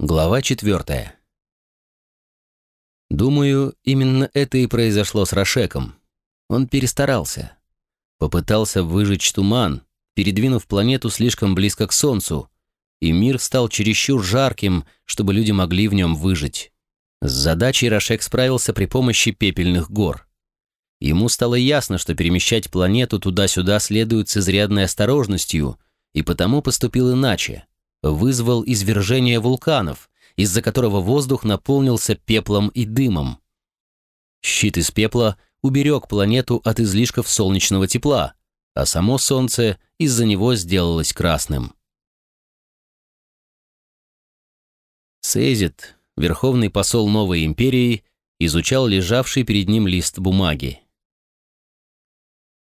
Глава четвертая. Думаю, именно это и произошло с Рошеком. Он перестарался. Попытался выжечь туман, передвинув планету слишком близко к Солнцу, и мир стал чересчур жарким, чтобы люди могли в нем выжить. С задачей Рошек справился при помощи пепельных гор. Ему стало ясно, что перемещать планету туда-сюда следует с изрядной осторожностью, и потому поступил иначе. Вызвал извержение вулканов, из-за которого воздух наполнился пеплом и дымом. Щит из пепла уберег планету от излишков солнечного тепла, а само Солнце из-за него сделалось красным. Сейзит, верховный посол новой империи, изучал лежавший перед ним лист бумаги.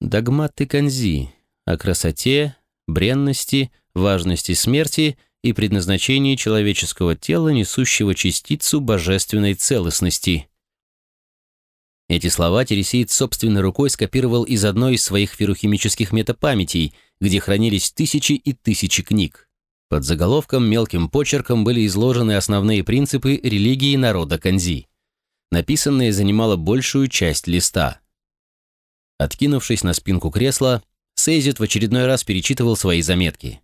Догматы Канзи о красоте, бренности, важности смерти и предназначении человеческого тела, несущего частицу божественной целостности. Эти слова Тересиец собственной рукой скопировал из одной из своих ферухимических метапамятей, где хранились тысячи и тысячи книг. Под заголовком мелким почерком были изложены основные принципы религии народа Канзи. Написанное занимало большую часть листа. Откинувшись на спинку кресла, Сейзит в очередной раз перечитывал свои заметки.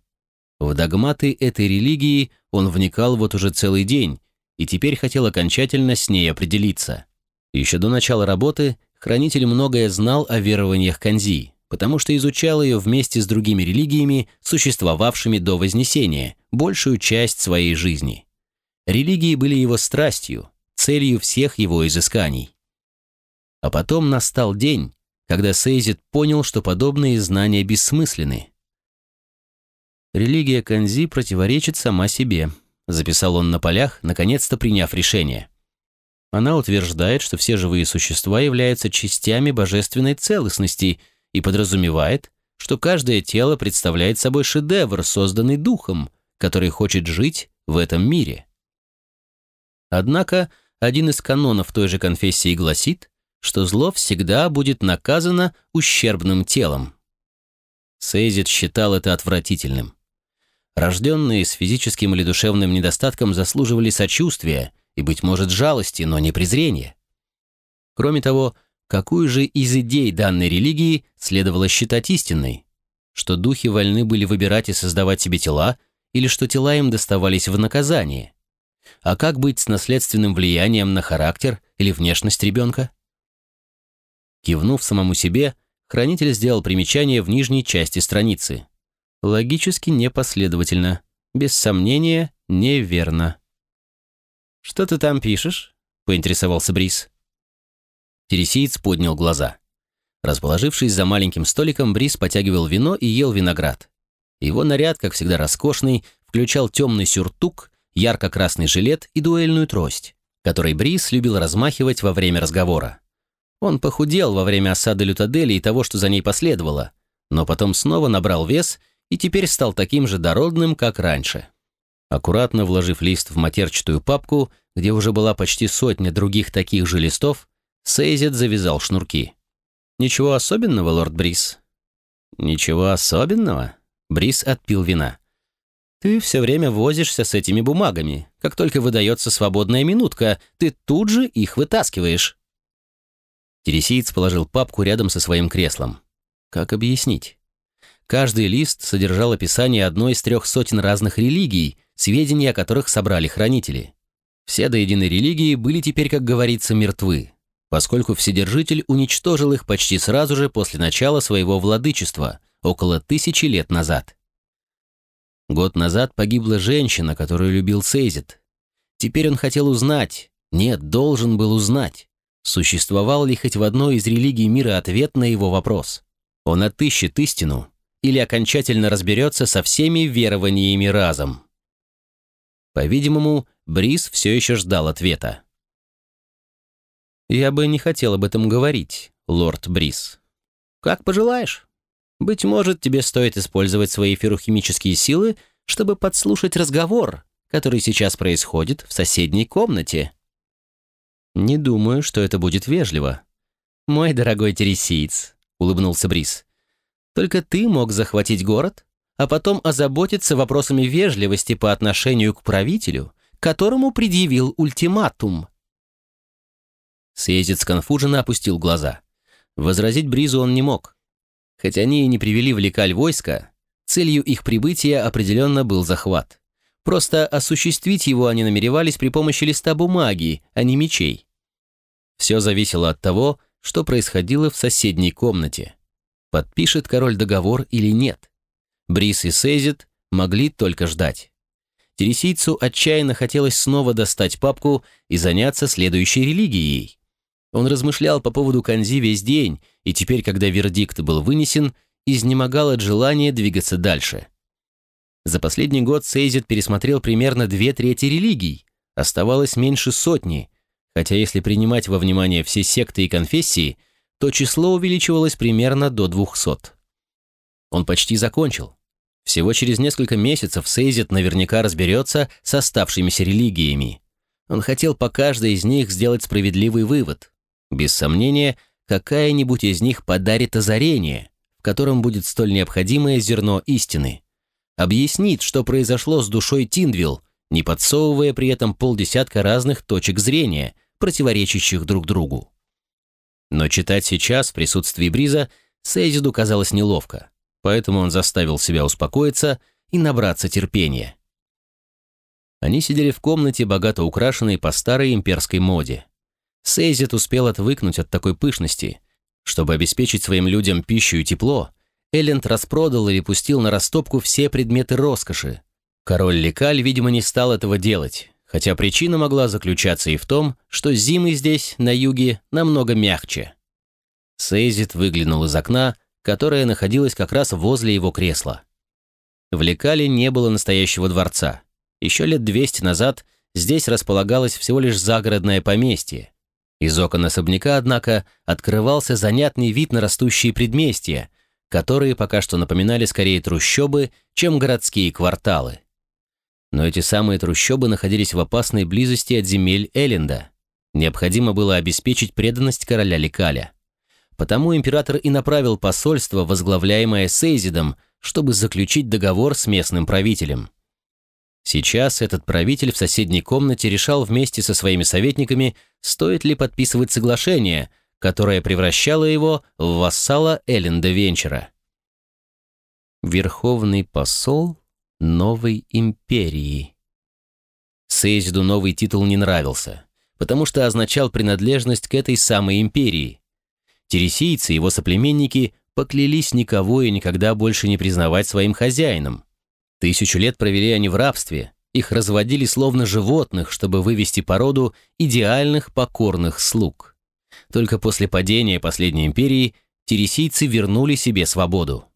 В догматы этой религии он вникал вот уже целый день и теперь хотел окончательно с ней определиться. Еще до начала работы хранитель многое знал о верованиях Канзи, потому что изучал ее вместе с другими религиями, существовавшими до Вознесения, большую часть своей жизни. Религии были его страстью, целью всех его изысканий. А потом настал день, когда Сейзит понял, что подобные знания бессмысленны. «Религия Канзи противоречит сама себе», — записал он на полях, наконец-то приняв решение. Она утверждает, что все живые существа являются частями божественной целостности и подразумевает, что каждое тело представляет собой шедевр, созданный духом, который хочет жить в этом мире. Однако один из канонов той же конфессии гласит, что зло всегда будет наказано ущербным телом. Сейзит считал это отвратительным. Рожденные с физическим или душевным недостатком заслуживали сочувствия и, быть может, жалости, но не презрения. Кроме того, какую же из идей данной религии следовало считать истинной? Что духи вольны были выбирать и создавать себе тела, или что тела им доставались в наказание? А как быть с наследственным влиянием на характер или внешность ребенка? Кивнув самому себе, хранитель сделал примечание в нижней части страницы. Логически непоследовательно. Без сомнения, неверно. «Что ты там пишешь?» — поинтересовался Брис. Тересиец поднял глаза. Расположившись за маленьким столиком, Брис потягивал вино и ел виноград. Его наряд, как всегда роскошный, включал темный сюртук, ярко-красный жилет и дуэльную трость, которой Брис любил размахивать во время разговора. Он похудел во время осады Лютадели и того, что за ней последовало, но потом снова набрал вес и теперь стал таким же дородным, как раньше. Аккуратно вложив лист в матерчатую папку, где уже была почти сотня других таких же листов, Сейзет завязал шнурки. «Ничего особенного, лорд Брис?» «Ничего особенного?» Брис отпил вина. «Ты все время возишься с этими бумагами. Как только выдается свободная минутка, ты тут же их вытаскиваешь». Тересиец положил папку рядом со своим креслом. Как объяснить? Каждый лист содержал описание одной из трех сотен разных религий, сведения о которых собрали хранители. Все до единой религии были теперь, как говорится, мертвы, поскольку Вседержитель уничтожил их почти сразу же после начала своего владычества, около тысячи лет назад. Год назад погибла женщина, которую любил Сейзит. Теперь он хотел узнать, нет, должен был узнать, Существовал ли хоть в одной из религий мира ответ на его вопрос? Он отыщет истину или окончательно разберется со всеми верованиями разом? По-видимому, Брис все еще ждал ответа. «Я бы не хотел об этом говорить, лорд Брис. Как пожелаешь. Быть может, тебе стоит использовать свои ферухимические силы, чтобы подслушать разговор, который сейчас происходит в соседней комнате». «Не думаю, что это будет вежливо». «Мой дорогой тересиец», — улыбнулся Брис. «Только ты мог захватить город, а потом озаботиться вопросами вежливости по отношению к правителю, которому предъявил ультиматум». Сейзит сконфуженно опустил глаза. Возразить Бризу он не мог. Хотя они и не привели в Лекаль войска, целью их прибытия определенно был захват. Просто осуществить его они намеревались при помощи листа бумаги, а не мечей. Все зависело от того, что происходило в соседней комнате. Подпишет король договор или нет. Брис и Сейзит могли только ждать. Тересийцу отчаянно хотелось снова достать папку и заняться следующей религией. Он размышлял по поводу Канзи весь день, и теперь, когда вердикт был вынесен, изнемогал от желания двигаться дальше. За последний год Сейзит пересмотрел примерно две трети религий, оставалось меньше сотни, хотя если принимать во внимание все секты и конфессии, то число увеличивалось примерно до 200. Он почти закончил. Всего через несколько месяцев Сейзит наверняка разберется с оставшимися религиями. Он хотел по каждой из них сделать справедливый вывод. Без сомнения, какая-нибудь из них подарит озарение, в котором будет столь необходимое зерно истины объяснит, что произошло с душой Тиндвилл, не подсовывая при этом полдесятка разных точек зрения, противоречащих друг другу. Но читать сейчас в присутствии Бриза Сейзиду казалось неловко, поэтому он заставил себя успокоиться и набраться терпения. Они сидели в комнате, богато украшенной по старой имперской моде. Сейзит успел отвыкнуть от такой пышности. Чтобы обеспечить своим людям пищу и тепло, Элленд распродал или пустил на растопку все предметы роскоши. Король Лекаль, видимо, не стал этого делать, хотя причина могла заключаться и в том, что зимы здесь, на юге, намного мягче. Сейзит выглянул из окна, которое находилось как раз возле его кресла. В Лекале не было настоящего дворца. Еще лет 200 назад здесь располагалось всего лишь загородное поместье. Из окон особняка, однако, открывался занятный вид на растущие предместья, которые пока что напоминали скорее трущобы, чем городские кварталы. Но эти самые трущобы находились в опасной близости от земель Элленда. Необходимо было обеспечить преданность короля Ликаля. Потому император и направил посольство, возглавляемое Сейзидом, чтобы заключить договор с местным правителем. Сейчас этот правитель в соседней комнате решал вместе со своими советниками, стоит ли подписывать соглашение, которая превращала его в вассала Элленда Венчера. Верховный посол новой империи. Сейзиду новый титул не нравился, потому что означал принадлежность к этой самой империи. Тересийцы, его соплеменники, поклялись никого и никогда больше не признавать своим хозяином. Тысячу лет провели они в рабстве, их разводили словно животных, чтобы вывести породу идеальных покорных слуг. Только после падения последней империи тересийцы вернули себе свободу.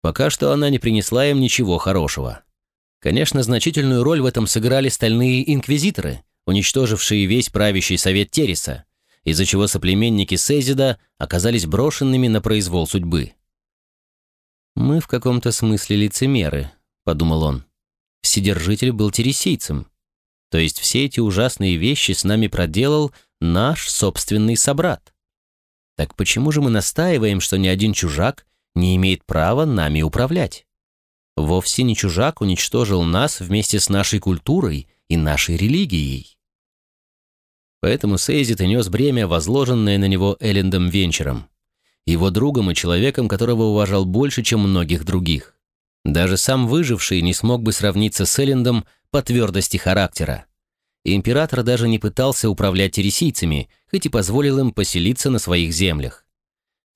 Пока что она не принесла им ничего хорошего. Конечно, значительную роль в этом сыграли стальные инквизиторы, уничтожившие весь правящий совет Тереса, из-за чего соплеменники Сезида оказались брошенными на произвол судьбы. «Мы в каком-то смысле лицемеры», — подумал он. «Вседержитель был тересийцем. То есть все эти ужасные вещи с нами проделал наш собственный собрат. Так почему же мы настаиваем, что ни один чужак не имеет права нами управлять? Вовсе не чужак уничтожил нас вместе с нашей культурой и нашей религией. Поэтому Сейзит и нес бремя, возложенное на него Эллендом Венчером, его другом и человеком, которого уважал больше, чем многих других. Даже сам выживший не смог бы сравниться с Эллендом по твердости характера император даже не пытался управлять тересийцами, хоть и позволил им поселиться на своих землях.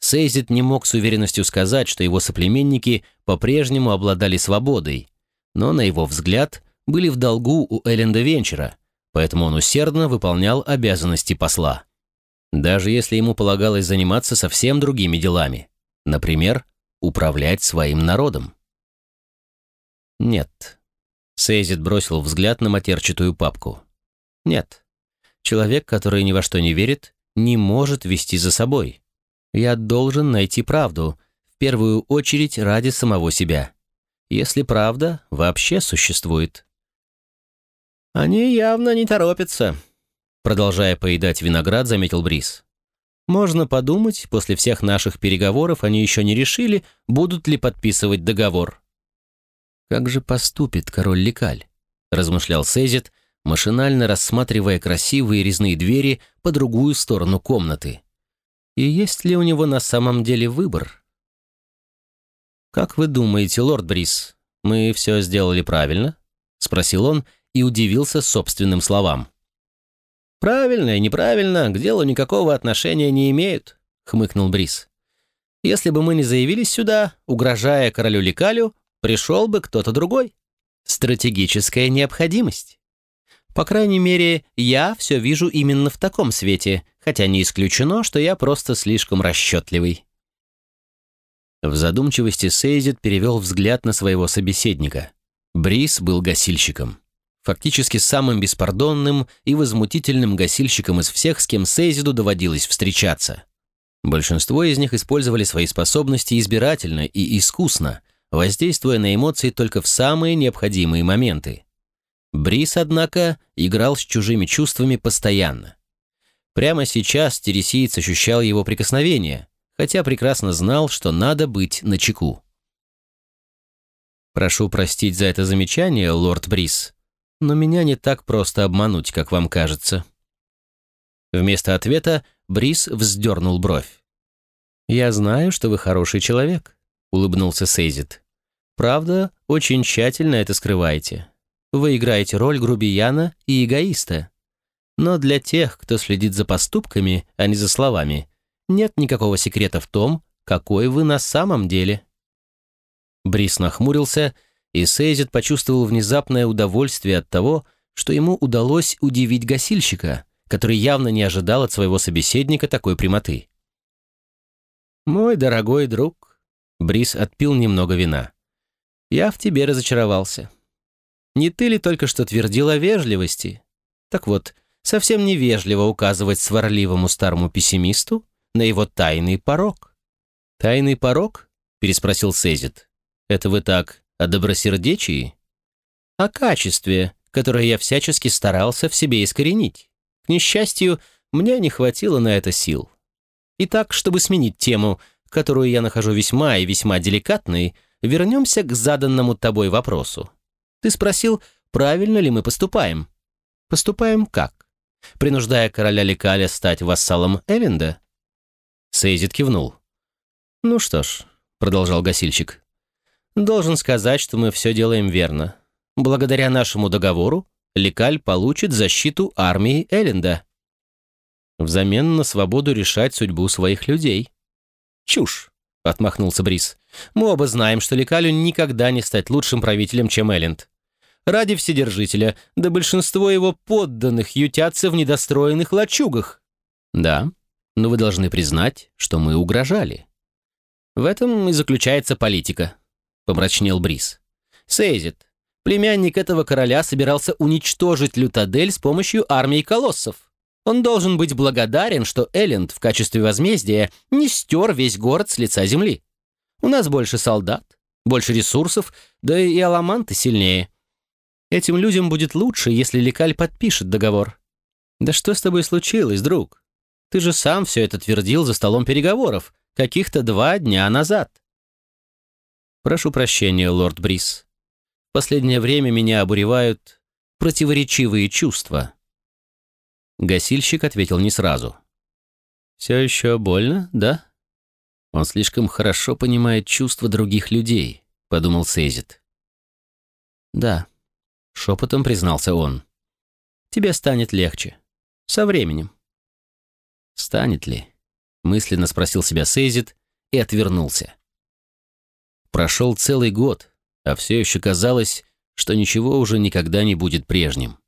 Сейзит не мог с уверенностью сказать, что его соплеменники по-прежнему обладали свободой, но, на его взгляд, были в долгу у Элленда Венчера, поэтому он усердно выполнял обязанности посла. Даже если ему полагалось заниматься совсем другими делами, например, управлять своим народом. Нет. Сейзит бросил взгляд на матерчатую папку. Нет. Человек, который ни во что не верит, не может вести за собой. Я должен найти правду, в первую очередь ради самого себя. Если правда вообще существует. Они явно не торопятся, продолжая поедать виноград, заметил Брис. Можно подумать, после всех наших переговоров они еще не решили, будут ли подписывать договор. Как же поступит король Лекаль? размышлял Сезит, машинально рассматривая красивые резные двери по другую сторону комнаты. И есть ли у него на самом деле выбор? «Как вы думаете, лорд Брис, мы все сделали правильно?» — спросил он и удивился собственным словам. «Правильно и неправильно к делу никакого отношения не имеют», — хмыкнул Брис. «Если бы мы не заявились сюда, угрожая королю Ликалю, пришел бы кто-то другой. Стратегическая необходимость. По крайней мере, я все вижу именно в таком свете, хотя не исключено, что я просто слишком расчетливый». В задумчивости Сейзит перевел взгляд на своего собеседника. Брис был гасильщиком. Фактически самым беспардонным и возмутительным гасильщиком из всех, с кем Сейзиду доводилось встречаться. Большинство из них использовали свои способности избирательно и искусно, воздействуя на эмоции только в самые необходимые моменты. Брис, однако, играл с чужими чувствами постоянно. Прямо сейчас тересиец ощущал его прикосновение, хотя прекрасно знал, что надо быть начеку. «Прошу простить за это замечание, лорд Брис, но меня не так просто обмануть, как вам кажется». Вместо ответа Брис вздернул бровь. «Я знаю, что вы хороший человек», — улыбнулся Сейзит. «Правда, очень тщательно это скрываете. Вы играете роль грубияна и эгоиста. Но для тех, кто следит за поступками, а не за словами, нет никакого секрета в том, какой вы на самом деле». Брис нахмурился, и Сейзит почувствовал внезапное удовольствие от того, что ему удалось удивить гасильщика, который явно не ожидал от своего собеседника такой прямоты. «Мой дорогой друг», — Брис отпил немного вина, — «я в тебе разочаровался. Не ты ли только что твердил о вежливости? Так вот, совсем невежливо указывать сварливому старому пессимисту на его тайный порог». «Тайный порог?» — переспросил Сейзит. «Это вы так о добросердечии?» «О качестве, которое я всячески старался в себе искоренить. К несчастью, мне не хватило на это сил. Итак, чтобы сменить тему, которую я нахожу весьма и весьма деликатной, вернемся к заданному тобой вопросу. Ты спросил, правильно ли мы поступаем. Поступаем как? Принуждая короля Лекаля стать вассалом Элленда? Сейзит кивнул. «Ну что ж», — продолжал гасильщик, — «должен сказать, что мы все делаем верно. Благодаря нашему договору Лекаль получит защиту армии Элленда. Взамен на свободу решать судьбу своих людей. «Чушь!» — отмахнулся Брис. «Мы оба знаем, что Лекалю никогда не стать лучшим правителем, чем Элленд. Ради Вседержителя, да большинство его подданных ютятся в недостроенных лачугах». «Да, но вы должны признать, что мы угрожали». «В этом и заключается политика», — помрачнел Брис. «Сейзит, Племянник этого короля собирался уничтожить Лютадель с помощью армии колоссов. Он должен быть благодарен, что Элленд в качестве возмездия не стер весь город с лица земли. У нас больше солдат, больше ресурсов, да и аламанты сильнее. Этим людям будет лучше, если Лекаль подпишет договор. Да что с тобой случилось, друг? Ты же сам все это твердил за столом переговоров, каких-то два дня назад. Прошу прощения, лорд Брис последнее время меня обуревают противоречивые чувства». Гасильщик ответил не сразу. «Все еще больно, да?» «Он слишком хорошо понимает чувства других людей», — подумал Сейзит. «Да», — шепотом признался он. «Тебе станет легче. Со временем». «Станет ли?» — мысленно спросил себя Сейзит и отвернулся. Прошел целый год, а все еще казалось, что ничего уже никогда не будет прежним.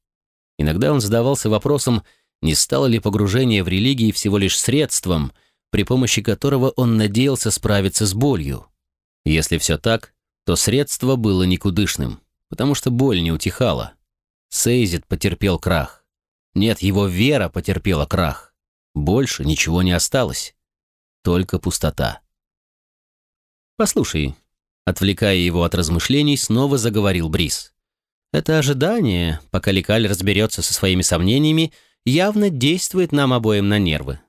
Иногда он задавался вопросом, не стало ли погружение в религии всего лишь средством, при помощи которого он надеялся справиться с болью. Если все так, то средство было никудышным, потому что боль не утихала. Сейзит потерпел крах. Нет, его вера потерпела крах. Больше ничего не осталось. Только пустота. «Послушай, Отвлекая его от размышлений, снова заговорил Брис. «Это ожидание, пока Лекаль разберется со своими сомнениями, явно действует нам обоим на нервы.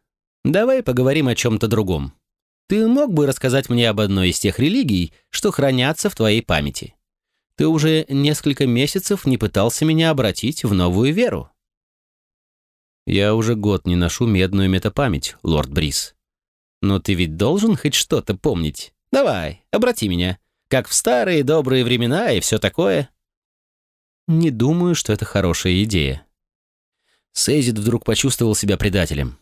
Давай поговорим о чем-то другом. Ты мог бы рассказать мне об одной из тех религий, что хранятся в твоей памяти? Ты уже несколько месяцев не пытался меня обратить в новую веру. Я уже год не ношу медную метапамять, лорд Брис. Но ты ведь должен хоть что-то помнить. Давай, обрати меня. Как в старые добрые времена и все такое. Не думаю, что это хорошая идея. Сейзит вдруг почувствовал себя предателем.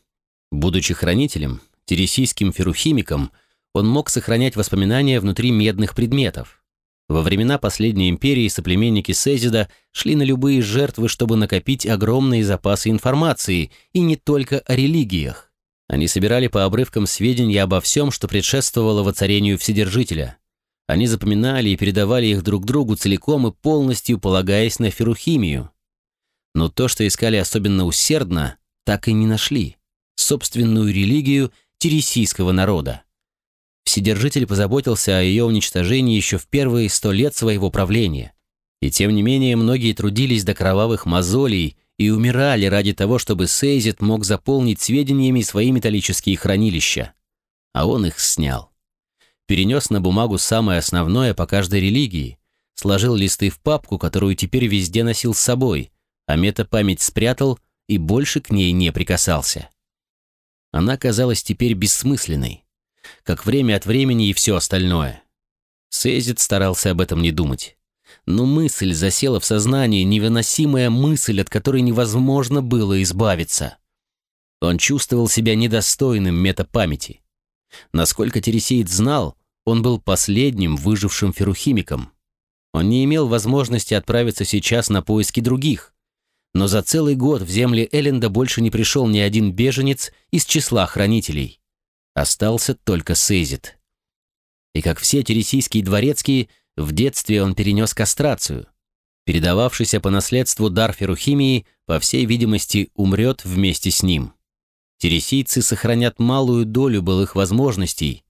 Будучи хранителем, тересийским ферухимиком, он мог сохранять воспоминания внутри медных предметов. Во времена последней империи соплеменники Сезида шли на любые жертвы, чтобы накопить огромные запасы информации, и не только о религиях. Они собирали по обрывкам сведения обо всем, что предшествовало воцарению Вседержителя. Они запоминали и передавали их друг другу целиком и полностью полагаясь на ферухимию. Но то, что искали особенно усердно, так и не нашли. Собственную религию тересийского народа. Вседержитель позаботился о ее уничтожении еще в первые сто лет своего правления. И тем не менее многие трудились до кровавых мозолей и умирали ради того, чтобы Сейзит мог заполнить сведениями свои металлические хранилища. А он их снял. Перенес на бумагу самое основное по каждой религии, сложил листы в папку, которую теперь везде носил с собой, а метапамять спрятал и больше к ней не прикасался. Она казалась теперь бессмысленной как время от времени и все остальное. Сейзит старался об этом не думать. Но мысль засела в сознании, невыносимая мысль, от которой невозможно было избавиться. Он чувствовал себя недостойным метапамяти. Насколько Тересеид знал, он был последним выжившим ферухимиком. Он не имел возможности отправиться сейчас на поиски других. Но за целый год в земли Элленда больше не пришел ни один беженец из числа хранителей. Остался только Сейзит. И как все тересийские дворецкие, в детстве он перенес кастрацию. Передававшийся по наследству дар ферухимии, по всей видимости, умрет вместе с ним. Тересийцы сохранят малую долю былых возможностей,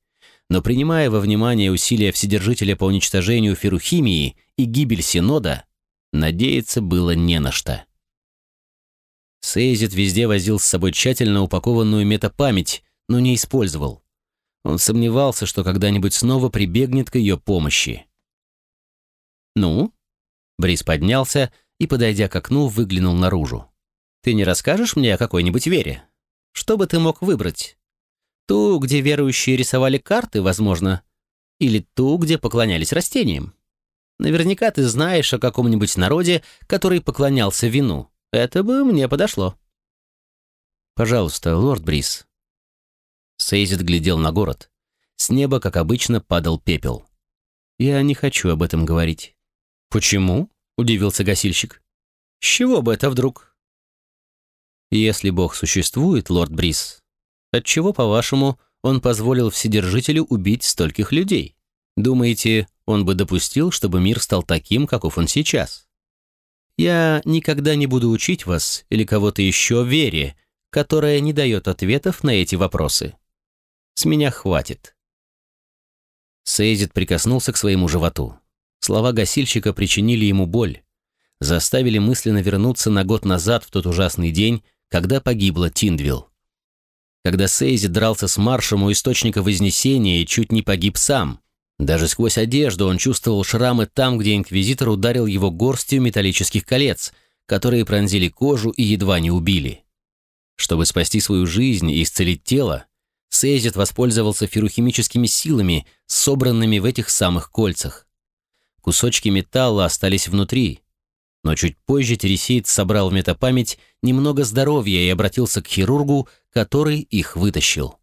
но принимая во внимание усилия Вседержителя по уничтожению ферухимии и гибель Синода, надеяться было не на что. Сейзит везде возил с собой тщательно упакованную метапамять, но не использовал. Он сомневался, что когда-нибудь снова прибегнет к ее помощи. «Ну?» Брис поднялся и, подойдя к окну, выглянул наружу. «Ты не расскажешь мне о какой-нибудь вере? Что бы ты мог выбрать? Ту, где верующие рисовали карты, возможно, или ту, где поклонялись растениям? Наверняка ты знаешь о каком-нибудь народе, который поклонялся вину. Это бы мне подошло». «Пожалуйста, лорд Брис, Сейзит глядел на город. С неба, как обычно, падал пепел. «Я не хочу об этом говорить». «Почему?» — удивился гасильщик. «С чего бы это вдруг?» «Если Бог существует, лорд Брис, отчего, по-вашему, он позволил Вседержителю убить стольких людей? Думаете, он бы допустил, чтобы мир стал таким, каков он сейчас? Я никогда не буду учить вас или кого-то еще вере, которая не дает ответов на эти вопросы. С меня хватит. Сейзит прикоснулся к своему животу. Слова гасильщика причинили ему боль, заставили мысленно вернуться на год назад в тот ужасный день, когда погибла Тиндвилл. Когда Сейзит дрался с Маршем у источника Вознесения и чуть не погиб сам. Даже сквозь одежду он чувствовал шрамы там, где Инквизитор ударил его горстью металлических колец, которые пронзили кожу и едва не убили. Чтобы спасти свою жизнь и исцелить тело, Сейзит воспользовался ферухимическими силами, собранными в этих самых кольцах. Кусочки металла остались внутри, но чуть позже Тересиец собрал в метапамять немного здоровья и обратился к хирургу, который их вытащил.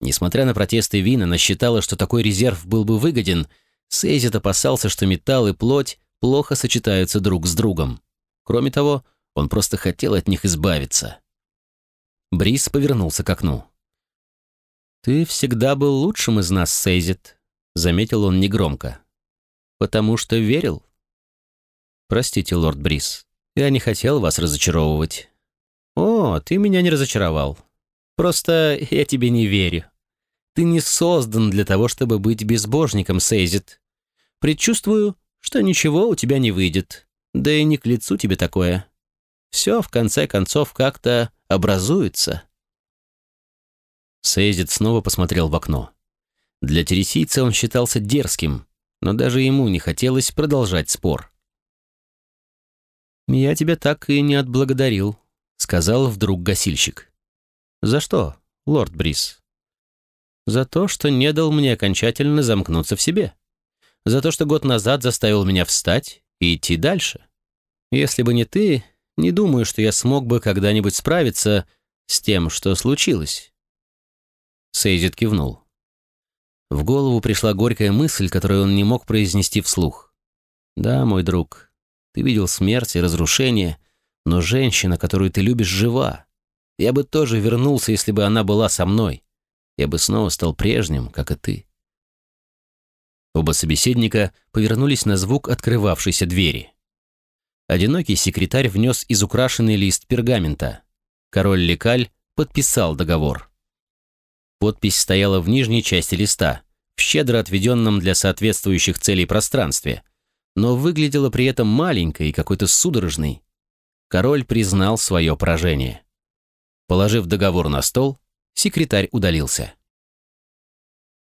Несмотря на протесты Вина, она считала, что такой резерв был бы выгоден, Сейзит опасался, что металл и плоть плохо сочетаются друг с другом. Кроме того, он просто хотел от них избавиться. Брис повернулся к окну. «Ты всегда был лучшим из нас, Сейзит», — заметил он негромко. «Потому что верил». «Простите, лорд Брис, я не хотел вас разочаровывать». «О, ты меня не разочаровал. Просто я тебе не верю. Ты не создан для того, чтобы быть безбожником, Сейзит. Предчувствую, что ничего у тебя не выйдет. Да и не к лицу тебе такое. Все, в конце концов, как-то образуется». Сейзит снова посмотрел в окно. Для тересийца он считался дерзким, но даже ему не хотелось продолжать спор. «Я тебя так и не отблагодарил», — сказал вдруг гасильщик. «За что, лорд Брис?» «За то, что не дал мне окончательно замкнуться в себе. За то, что год назад заставил меня встать и идти дальше. Если бы не ты, не думаю, что я смог бы когда-нибудь справиться с тем, что случилось». Сейзит кивнул. В голову пришла горькая мысль, которую он не мог произнести вслух. «Да, мой друг, ты видел смерть и разрушение, но женщина, которую ты любишь, жива. Я бы тоже вернулся, если бы она была со мной. Я бы снова стал прежним, как и ты». Оба собеседника повернулись на звук открывавшейся двери. Одинокий секретарь внес изукрашенный лист пергамента. Король Лекаль подписал договор. Подпись стояла в нижней части листа, в щедро отведенном для соответствующих целей пространстве, но выглядела при этом маленькой и какой-то судорожной. Король признал свое поражение. Положив договор на стол, секретарь удалился.